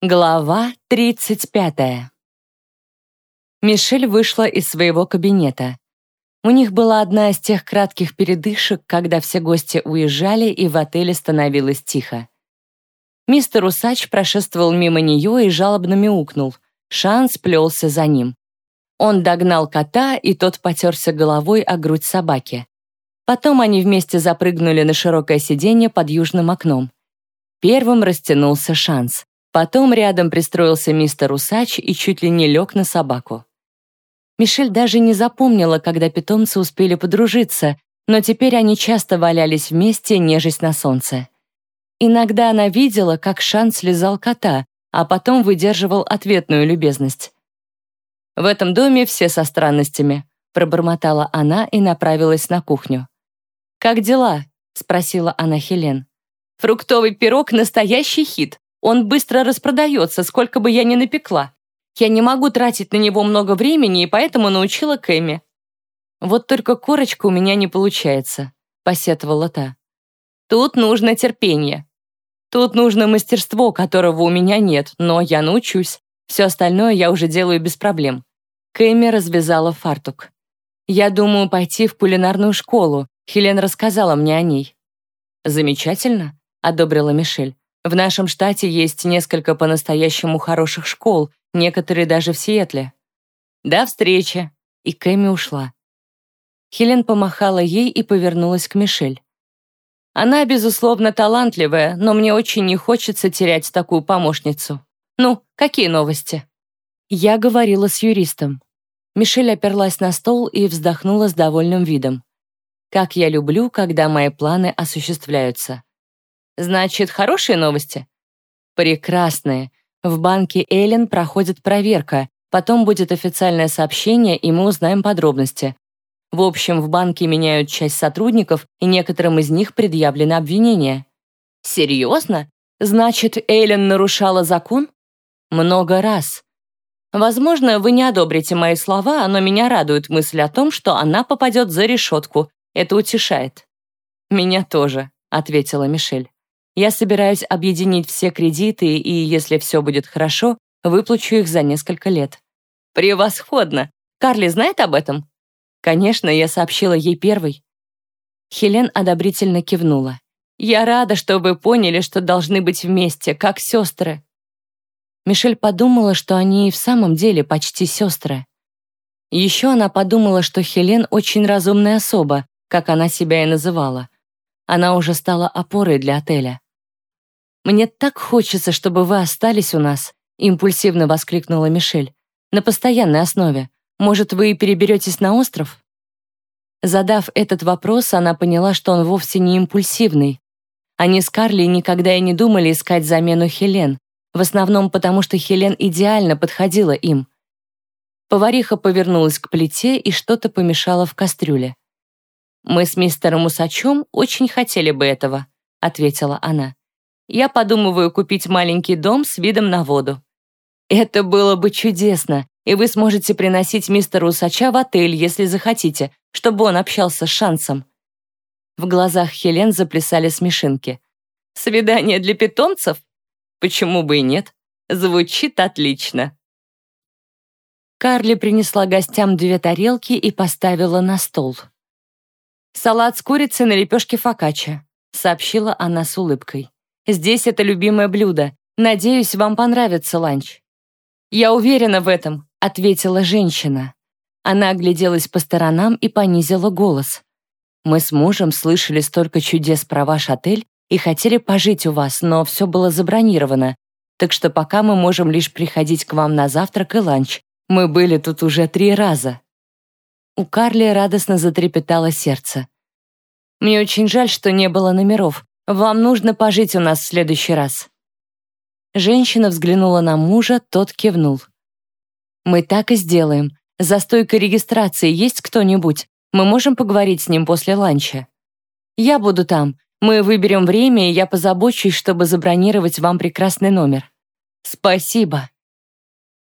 Глава 35. Мишель вышла из своего кабинета. У них была одна из тех кратких передышек, когда все гости уезжали и в отеле становилось тихо. Мистер Усач прошествовал мимо нее и жалобно мяукнул. Шанс плелся за ним. Он догнал кота, и тот потерся головой о грудь собаки. Потом они вместе запрыгнули на широкое сиденье под южным окном. Первым растянулся шанс. Потом рядом пристроился мистер Усач и чуть ли не лег на собаку. Мишель даже не запомнила, когда питомцы успели подружиться, но теперь они часто валялись вместе, нежесть на солнце. Иногда она видела, как Шан слезал кота, а потом выдерживал ответную любезность. «В этом доме все со странностями», — пробормотала она и направилась на кухню. «Как дела?» — спросила она Хелен. «Фруктовый пирог — настоящий хит. Он быстро распродается, сколько бы я ни напекла. Я не могу тратить на него много времени, и поэтому научила Кэми. Вот только корочка у меня не получается, посетовала та. Тут нужно терпение. Тут нужно мастерство, которого у меня нет, но я научусь. Все остальное я уже делаю без проблем. Кэми развязала фартук. Я думаю пойти в кулинарную школу. Хелен рассказала мне о ней. Замечательно, одобрила Мишель. В нашем штате есть несколько по-настоящему хороших школ, некоторые даже в Сиэтле. До встречи!» И Кэми ушла. Хелен помахала ей и повернулась к Мишель. «Она, безусловно, талантливая, но мне очень не хочется терять такую помощницу. Ну, какие новости?» Я говорила с юристом. Мишель оперлась на стол и вздохнула с довольным видом. «Как я люблю, когда мои планы осуществляются. Значит, хорошие новости? Прекрасные. В банке Эллен проходит проверка, потом будет официальное сообщение, и мы узнаем подробности. В общем, в банке меняют часть сотрудников, и некоторым из них предъявлены обвинения. Серьезно? Значит, Эллен нарушала закон? Много раз. Возможно, вы не одобрите мои слова, но меня радует мысль о том, что она попадет за решетку. Это утешает. «Меня тоже», — ответила Мишель. Я собираюсь объединить все кредиты и, если все будет хорошо, выплачу их за несколько лет. Превосходно! Карли знает об этом? Конечно, я сообщила ей первой. Хелен одобрительно кивнула. «Я рада, что вы поняли, что должны быть вместе, как сестры». Мишель подумала, что они и в самом деле почти сестры. Еще она подумала, что Хелен очень разумная особа, как она себя и называла. Она уже стала опорой для отеля. «Мне так хочется, чтобы вы остались у нас», импульсивно воскликнула Мишель. «На постоянной основе. Может, вы и переберетесь на остров?» Задав этот вопрос, она поняла, что он вовсе не импульсивный. Они с Карли никогда и не думали искать замену Хелен, в основном потому, что Хелен идеально подходила им. Повариха повернулась к плите и что-то помешала в кастрюле. «Мы с мистером Усачом очень хотели бы этого», — ответила она я подумываю купить маленький дом с видом на воду. Это было бы чудесно, и вы сможете приносить мистера Усача в отель, если захотите, чтобы он общался с Шансом. В глазах Хелен заплясали смешинки. «Свидание для питомцев? Почему бы и нет? Звучит отлично». Карли принесла гостям две тарелки и поставила на стол. «Салат с курицей на лепешке фокаччо», — сообщила она с улыбкой. Здесь это любимое блюдо. Надеюсь, вам понравится ланч». «Я уверена в этом», — ответила женщина. Она огляделась по сторонам и понизила голос. «Мы с мужем слышали столько чудес про ваш отель и хотели пожить у вас, но все было забронировано, так что пока мы можем лишь приходить к вам на завтрак и ланч. Мы были тут уже три раза». У Карли радостно затрепетало сердце. «Мне очень жаль, что не было номеров. Вам нужно пожить у нас в следующий раз». Женщина взглянула на мужа, тот кивнул. «Мы так и сделаем. За стойкой регистрации есть кто-нибудь? Мы можем поговорить с ним после ланча?» «Я буду там. Мы выберем время, и я позабочусь, чтобы забронировать вам прекрасный номер». «Спасибо».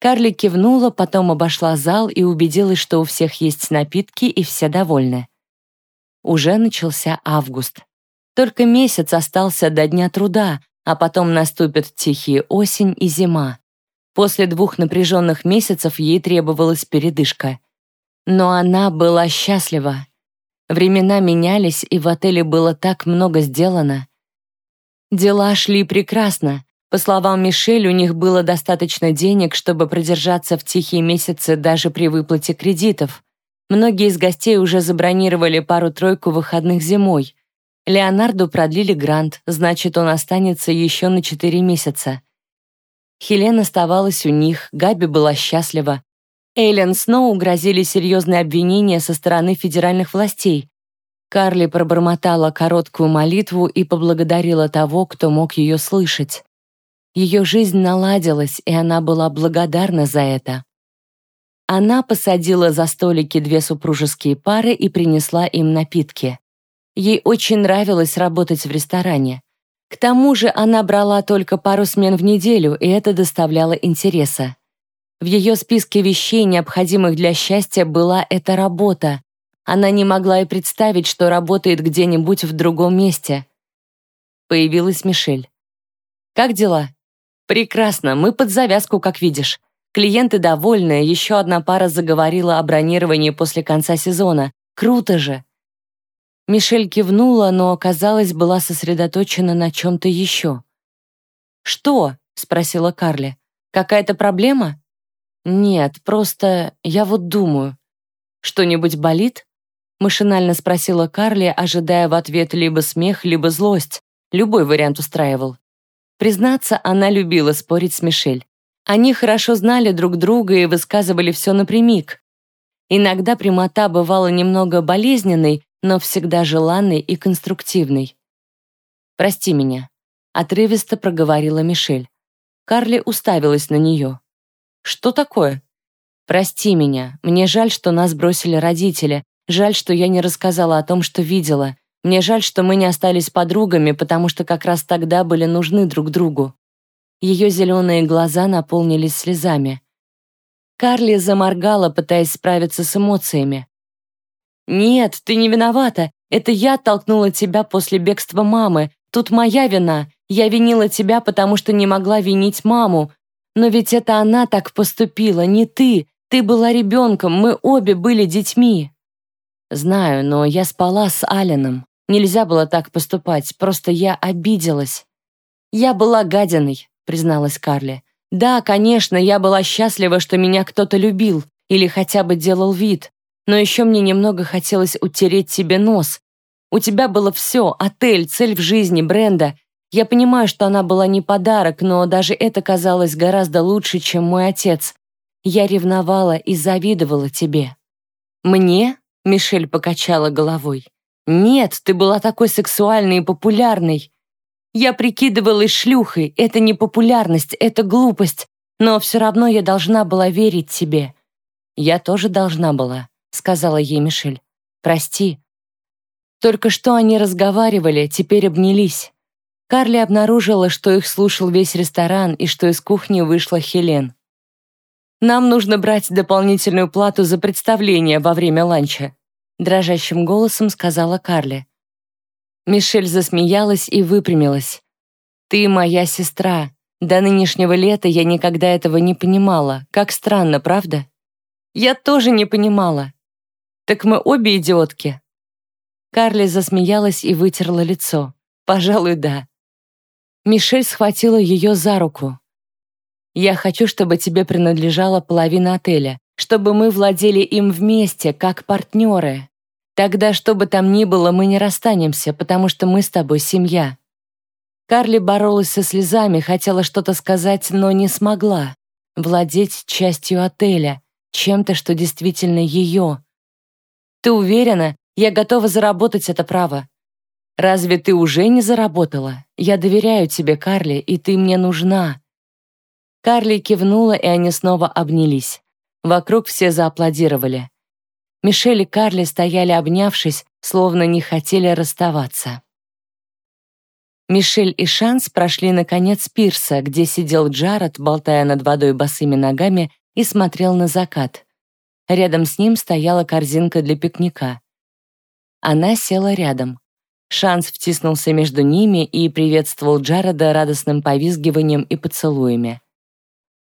Карли кивнула, потом обошла зал и убедилась, что у всех есть напитки и все довольны. Уже начался август. Только месяц остался до Дня труда, а потом наступят тихие осень и зима. После двух напряженных месяцев ей требовалась передышка. Но она была счастлива. Времена менялись, и в отеле было так много сделано. Дела шли прекрасно. По словам Мишель, у них было достаточно денег, чтобы продержаться в тихие месяцы даже при выплате кредитов. Многие из гостей уже забронировали пару-тройку выходных зимой. Леонарду продлили грант, значит, он останется еще на 4 месяца. Хелен оставалась у них, Габи была счастлива. Эйлен Сноу грозили серьезные обвинения со стороны федеральных властей. Карли пробормотала короткую молитву и поблагодарила того, кто мог ее слышать. Ее жизнь наладилась, и она была благодарна за это. Она посадила за столики две супружеские пары и принесла им напитки. Ей очень нравилось работать в ресторане. К тому же она брала только пару смен в неделю, и это доставляло интереса. В ее списке вещей, необходимых для счастья, была эта работа. Она не могла и представить, что работает где-нибудь в другом месте. Появилась Мишель. «Как дела?» «Прекрасно, мы под завязку, как видишь. Клиенты довольны, еще одна пара заговорила о бронировании после конца сезона. Круто же!» Мишель кивнула, но, казалось, была сосредоточена на чем-то еще. «Что?» — спросила Карли. «Какая-то проблема?» «Нет, просто я вот думаю. Что-нибудь болит?» Машинально спросила Карли, ожидая в ответ либо смех, либо злость. Любой вариант устраивал. Признаться, она любила спорить с Мишель. Они хорошо знали друг друга и высказывали все напрямик. Иногда прямота бывала немного болезненной, но всегда желанной и конструктивной. «Прости меня», — отрывисто проговорила Мишель. Карли уставилась на нее. «Что такое?» «Прости меня. Мне жаль, что нас бросили родители. Жаль, что я не рассказала о том, что видела. Мне жаль, что мы не остались подругами, потому что как раз тогда были нужны друг другу. Ее зеленые глаза наполнились слезами. Карли заморгала, пытаясь справиться с эмоциями. «Нет, ты не виновата. Это я толкнула тебя после бегства мамы. Тут моя вина. Я винила тебя, потому что не могла винить маму. Но ведь это она так поступила, не ты. Ты была ребенком, мы обе были детьми». «Знаю, но я спала с Алленом. Нельзя было так поступать, просто я обиделась. Я была гадиной, призналась Карли. «Да, конечно, я была счастлива, что меня кто-то любил или хотя бы делал вид, но еще мне немного хотелось утереть тебе нос. У тебя было все, отель, цель в жизни, бренда. Я понимаю, что она была не подарок, но даже это казалось гораздо лучше, чем мой отец. Я ревновала и завидовала тебе». «Мне?» — Мишель покачала головой. «Нет, ты была такой сексуальной и популярной. Я прикидывалась шлюхой, это не популярность, это глупость, но все равно я должна была верить тебе». «Я тоже должна была», — сказала ей Мишель. «Прости». Только что они разговаривали, теперь обнялись. Карли обнаружила, что их слушал весь ресторан и что из кухни вышла Хелен. «Нам нужно брать дополнительную плату за представление во время ланча», дрожащим голосом сказала Карли. Мишель засмеялась и выпрямилась. «Ты моя сестра. До нынешнего лета я никогда этого не понимала. Как странно, правда?» «Я тоже не понимала». «Так мы обе идиотки». Карли засмеялась и вытерла лицо. «Пожалуй, да». Мишель схватила ее за руку. «Я хочу, чтобы тебе принадлежала половина отеля, чтобы мы владели им вместе, как партнеры. Тогда, что бы там ни было, мы не расстанемся, потому что мы с тобой семья». Карли боролась со слезами, хотела что-то сказать, но не смогла. Владеть частью отеля, чем-то, что действительно ее. «Ты уверена? Я готова заработать это право». «Разве ты уже не заработала? Я доверяю тебе, Карли, и ты мне нужна». Карли кивнула, и они снова обнялись. Вокруг все зааплодировали. Мишель и Карли стояли обнявшись, словно не хотели расставаться. Мишель и Шанс прошли на конец пирса, где сидел Джаред, болтая над водой босыми ногами, и смотрел на закат. Рядом с ним стояла корзинка для пикника. Она села рядом. Шанс втиснулся между ними и приветствовал Джареда радостным повизгиванием и поцелуями.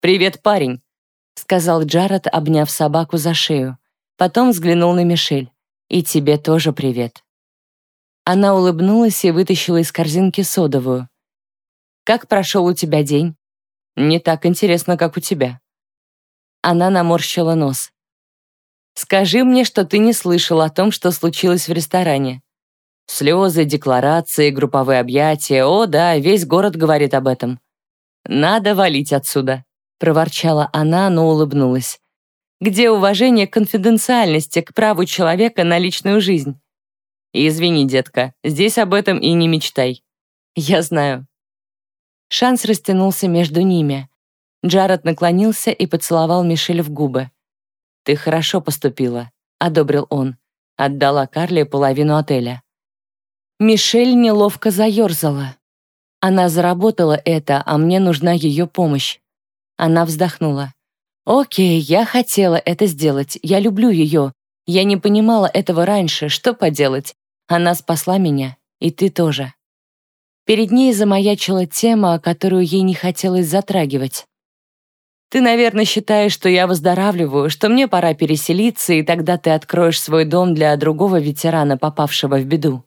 «Привет, парень», — сказал Джаред, обняв собаку за шею. Потом взглянул на Мишель. «И тебе тоже привет». Она улыбнулась и вытащила из корзинки содовую. «Как прошел у тебя день?» «Не так интересно, как у тебя». Она наморщила нос. «Скажи мне, что ты не слышал о том, что случилось в ресторане. Слезы, декларации, групповые объятия. О, да, весь город говорит об этом. Надо валить отсюда», — проворчала она, но улыбнулась. «Где уважение к конфиденциальности, к праву человека на личную жизнь?» «Извини, детка, здесь об этом и не мечтай». «Я знаю». Шанс растянулся между ними. Джаред наклонился и поцеловал Мишель в губы. «Ты хорошо поступила», — одобрил он. Отдала Карле половину отеля. Мишель неловко заерзала. Она заработала это, а мне нужна ее помощь. Она вздохнула. «Окей, я хотела это сделать. Я люблю ее. Я не понимала этого раньше. Что поделать? Она спасла меня. И ты тоже». Перед ней замаячила тема, которую ей не хотелось затрагивать. «Ты, наверное, считаешь, что я выздоравливаю, что мне пора переселиться, и тогда ты откроешь свой дом для другого ветерана, попавшего в беду.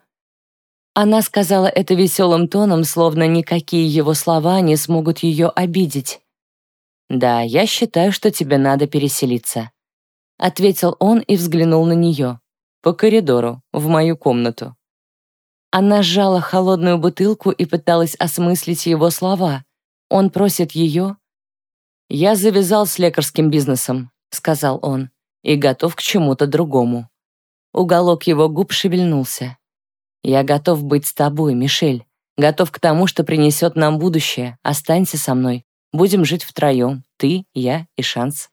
Она сказала это веселым тоном, словно никакие его слова не смогут ее обидеть. «Да, я считаю, что тебе надо переселиться», — ответил он и взглянул на нее. «По коридору, в мою комнату». Она сжала холодную бутылку и пыталась осмыслить его слова. Он просит ее. «Я завязал с лекарским бизнесом», — сказал он, «и готов к чему-то другому». Уголок его губ шевельнулся. Я готов быть с тобой, Мишель. Готов к тому, что принесет нам будущее. Останься со мной. Будем жить втроем. Ты, я и Шанс».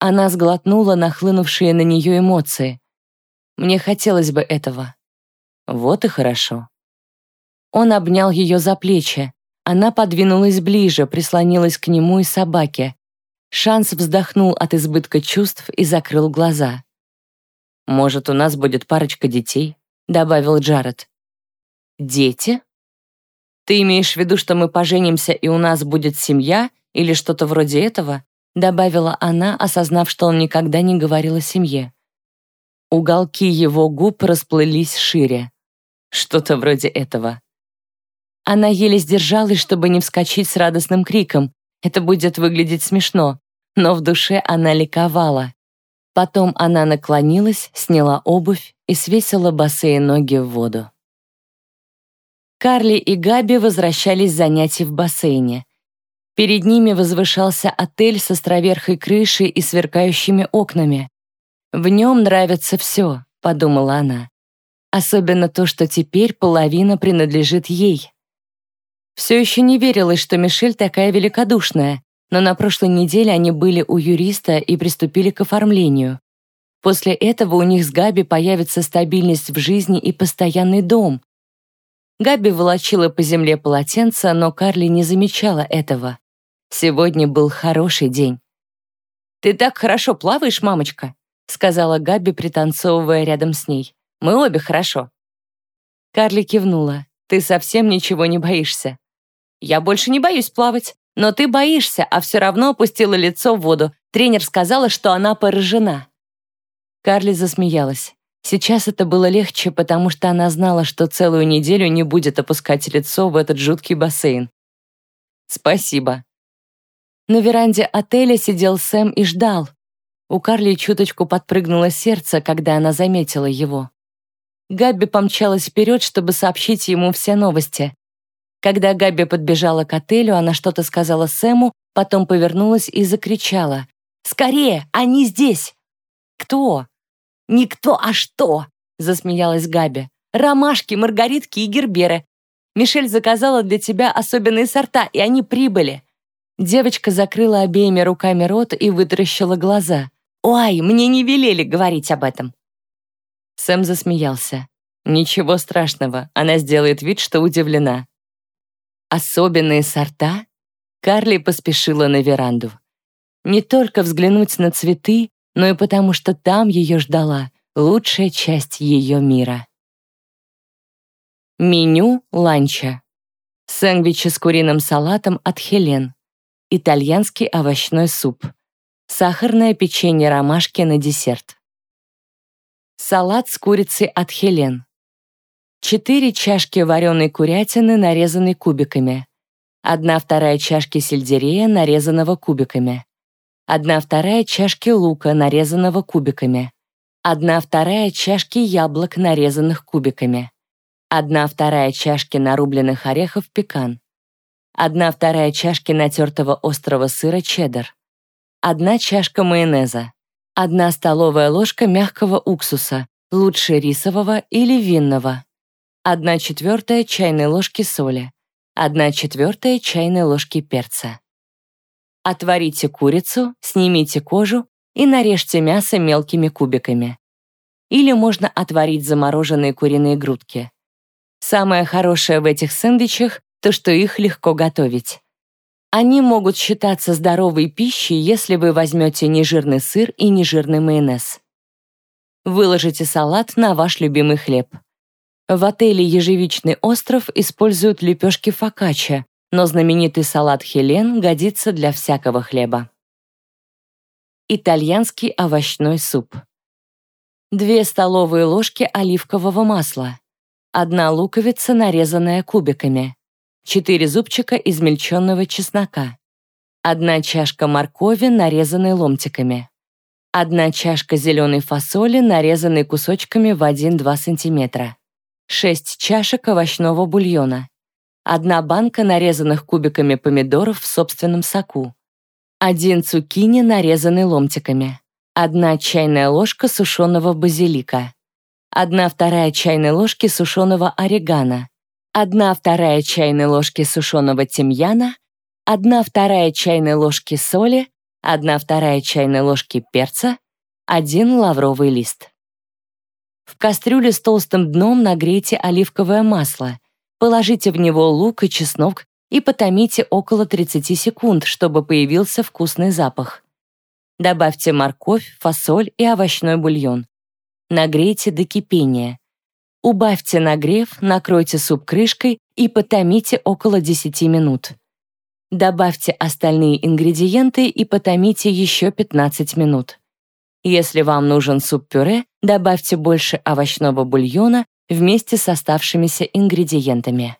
Она сглотнула нахлынувшие на нее эмоции. «Мне хотелось бы этого». «Вот и хорошо». Он обнял ее за плечи. Она подвинулась ближе, прислонилась к нему и собаке. Шанс вздохнул от избытка чувств и закрыл глаза. «Может, у нас будет парочка детей?» — добавил Джаред. «Дети? Ты имеешь в виду, что мы поженимся и у нас будет семья или что-то вроде этого?» — добавила она, осознав, что он никогда не говорил о семье. Уголки его губ расплылись шире. Что-то вроде этого. Она еле сдержалась, чтобы не вскочить с радостным криком. Это будет выглядеть смешно. Но в душе она ликовала. Потом она наклонилась, сняла обувь и свесила босые ноги в воду. Карли и Габи возвращались с занятий в бассейне. Перед ними возвышался отель с островерхой крышей и сверкающими окнами. «В нем нравится все», — подумала она. «Особенно то, что теперь половина принадлежит ей». Все еще не верилось, что Мишель такая великодушная, но на прошлой неделе они были у юриста и приступили к оформлению. После этого у них с Габи появится стабильность в жизни и постоянный дом. Габи волочила по земле полотенце, но Карли не замечала этого. Сегодня был хороший день. «Ты так хорошо плаваешь, мамочка», сказала Габи, пританцовывая рядом с ней. «Мы обе хорошо». Карли кивнула. «Ты совсем ничего не боишься». «Я больше не боюсь плавать. Но ты боишься, а все равно опустила лицо в воду. Тренер сказала, что она поражена». Карли засмеялась. Сейчас это было легче, потому что она знала, что целую неделю не будет опускать лицо в этот жуткий бассейн. «Спасибо». На веранде отеля сидел Сэм и ждал. У Карли чуточку подпрыгнуло сердце, когда она заметила его. Габби помчалась вперед, чтобы сообщить ему все новости. Когда Габи подбежала к отелю, она что-то сказала Сэму, потом повернулась и закричала. «Скорее! Они здесь!» «Кто?» «Никто, а что?» — засмеялась Габи. «Ромашки, маргаритки и герберы. Мишель заказала для тебя особенные сорта, и они прибыли». Девочка закрыла обеими руками рот и вытаращила глаза. «Ой, мне не велели говорить об этом». Сэм засмеялся. «Ничего страшного, она сделает вид, что удивлена. Особенные сорта? Карли поспешила на веранду. Не только взглянуть на цветы, но и потому, что там ее ждала лучшая часть ее мира. Меню ланча. Сэндвичи с куриным салатом от Хелен. Итальянский овощной суп. Сахарное печенье ромашки на десерт. Салат с курицей от Хелен. 4 чашки вареной курятины, нарезанной кубиками. 1 вторая чашки сельдерея, нарезанного кубиками. 1 вторая чашки лука, нарезанного кубиками. 1 вторая чашки яблок, нарезанных кубиками. 1 вторая чашки нарубленных орехов пекан. 1 вторая чашки натертого острого сыра чеддер. 1 чашка майонеза. 1 столовая ложка мягкого уксуса, лучше рисового или винного. 1 четвертая чайной ложки соли. 1 четвертая чайной ложки перца. Отварите курицу, снимите кожу и нарежьте мясо мелкими кубиками. Или можно отварить замороженные куриные грудки. Самое хорошее в этих сэндвичах — то, что их легко готовить. Они могут считаться здоровой пищей, если вы возьмете нежирный сыр и нежирный майонез. Выложите салат на ваш любимый хлеб. В отеле «Ежевичный остров» используют лепешки фокачча, но знаменитый салат Хелен годится для всякого хлеба. Итальянский овощной суп. 2 столовые ложки оливкового масла. Одна луковица, нарезанная кубиками. 4 зубчика измельченного чеснока. Одна чашка моркови, нарезанной ломтиками. Одна чашка зеленой фасоли, нарезанной кусочками в 1-2 см. 6 чашек овощного бульона. Одна банка нарезанных кубиками помидоров в собственном соку. Один цукини, нарезанный ломтиками. Одна чайная ложка сушеного базилика. 1 вторая чайной ложки сушеного орегано, 1 вторая чайной ложки сушеного тимьяна, 1 вторая чайной ложки соли, 1 вторая чайной ложки перца, 1 лавровый лист. В кастрюле с толстым дном нагрейте оливковое масло, положите в него лук и чеснок и потомите около 30 секунд, чтобы появился вкусный запах. Добавьте морковь, фасоль и овощной бульон. Нагрейте до кипения. Убавьте нагрев, накройте суп крышкой и потомите около 10 минут. Добавьте остальные ингредиенты и потомите еще 15 минут. Если вам нужен суп-пюре, добавьте больше овощного бульона вместе с оставшимися ингредиентами.